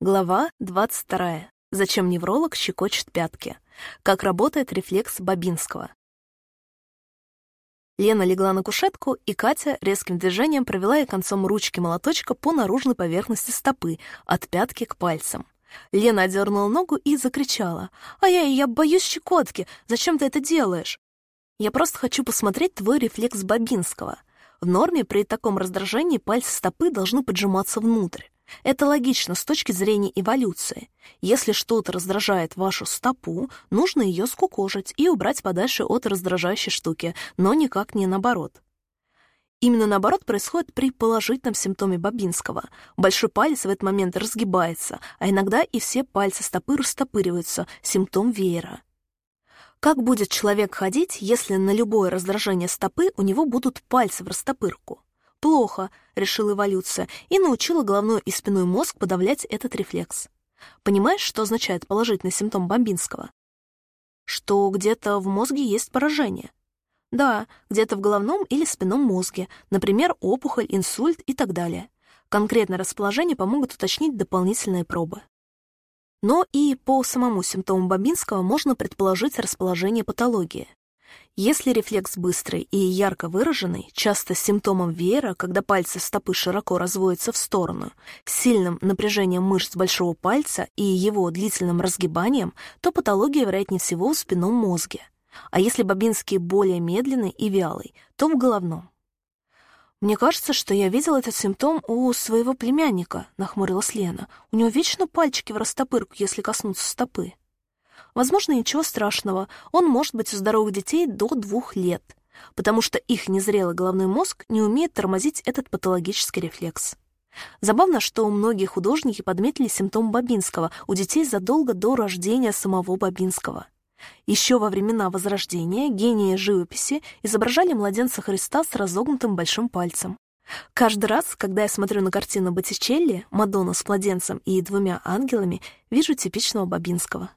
Глава 22. Зачем невролог щекочет пятки? Как работает рефлекс Бабинского? Лена легла на кушетку, и Катя резким движением провела ей концом ручки молоточка по наружной поверхности стопы, от пятки к пальцам. Лена одернула ногу и закричала. «Ай-яй, я боюсь щекотки! Зачем ты это делаешь?» «Я просто хочу посмотреть твой рефлекс Бабинского. В норме при таком раздражении пальцы стопы должны поджиматься внутрь. Это логично с точки зрения эволюции. Если что-то раздражает вашу стопу, нужно ее скукожить и убрать подальше от раздражающей штуки, но никак не наоборот. Именно наоборот происходит при положительном симптоме Бабинского. Большой палец в этот момент разгибается, а иногда и все пальцы стопы растопыриваются, симптом веера. Как будет человек ходить, если на любое раздражение стопы у него будут пальцы в растопырку? Плохо, решила эволюция, и научила головной и спиной мозг подавлять этот рефлекс. Понимаешь, что означает положительный симптом Бомбинского? Что где-то в мозге есть поражение. Да, где-то в головном или спинном мозге, например, опухоль, инсульт и так далее. Конкретное расположение помогут уточнить дополнительные пробы. Но и по самому симптому Бобинского можно предположить расположение патологии. Если рефлекс быстрый и ярко выраженный, часто с симптомом веера, когда пальцы стопы широко разводятся в сторону, с сильным напряжением мышц большого пальца и его длительным разгибанием, то патология, вероятнее всего, в спинном мозге. А если бобинский более медленный и вялый, то в головном. «Мне кажется, что я видел этот симптом у своего племянника», — нахмурилась Лена. «У него вечно пальчики в растопырку, если коснуться стопы». Возможно, ничего страшного, он может быть у здоровых детей до двух лет, потому что их незрелый головной мозг не умеет тормозить этот патологический рефлекс. Забавно, что многие художники подметили симптом Бабинского у детей задолго до рождения самого Бабинского. Еще во времена Возрождения гении живописи изображали младенца Христа с разогнутым большим пальцем. Каждый раз, когда я смотрю на картину Боттичелли «Мадонна с младенцем и двумя ангелами», вижу типичного Бабинского.